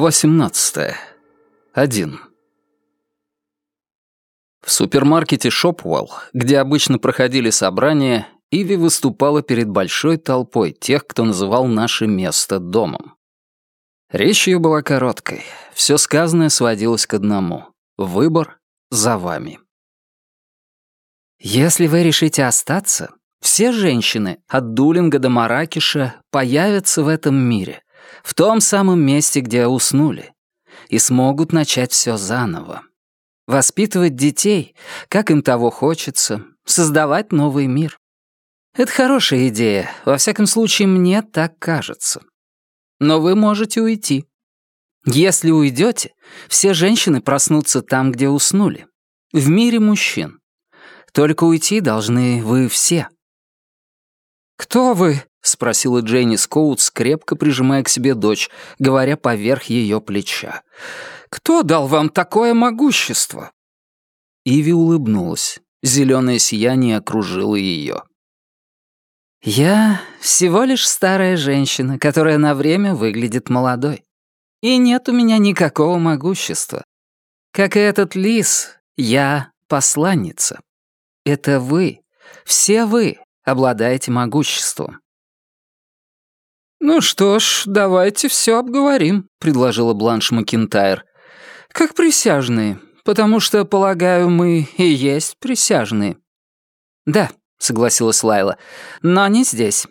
Глава 17. 1. В супермаркете Шопвелл, где обычно проходили собрания, Иви выступала перед большой толпой тех, кто называл наше место домом. Речь ее была короткой. Все сказанное сводилось к одному. Выбор за вами. Если вы решите остаться, все женщины, от Дулинга до Маракеша, появятся в этом мире — в том самом месте, где уснули, и смогут начать все заново. Воспитывать детей, как им того хочется, создавать новый мир. Это хорошая идея, во всяком случае, мне так кажется. Но вы можете уйти. Если уйдете, все женщины проснутся там, где уснули. В мире мужчин. Только уйти должны вы все. «Кто вы?» — спросила Дженни Скоутс, крепко прижимая к себе дочь, говоря поверх ее плеча. «Кто дал вам такое могущество?» Иви улыбнулась. Зеленое сияние окружило ее. «Я всего лишь старая женщина, которая на время выглядит молодой. И нет у меня никакого могущества. Как и этот лис, я посланница. Это вы, все вы обладаете могуществом. «Ну что ж, давайте все обговорим», — предложила Бланш Макинтайр. «Как присяжные, потому что, полагаю, мы и есть присяжные». «Да», — согласилась Лайла, — «но не здесь.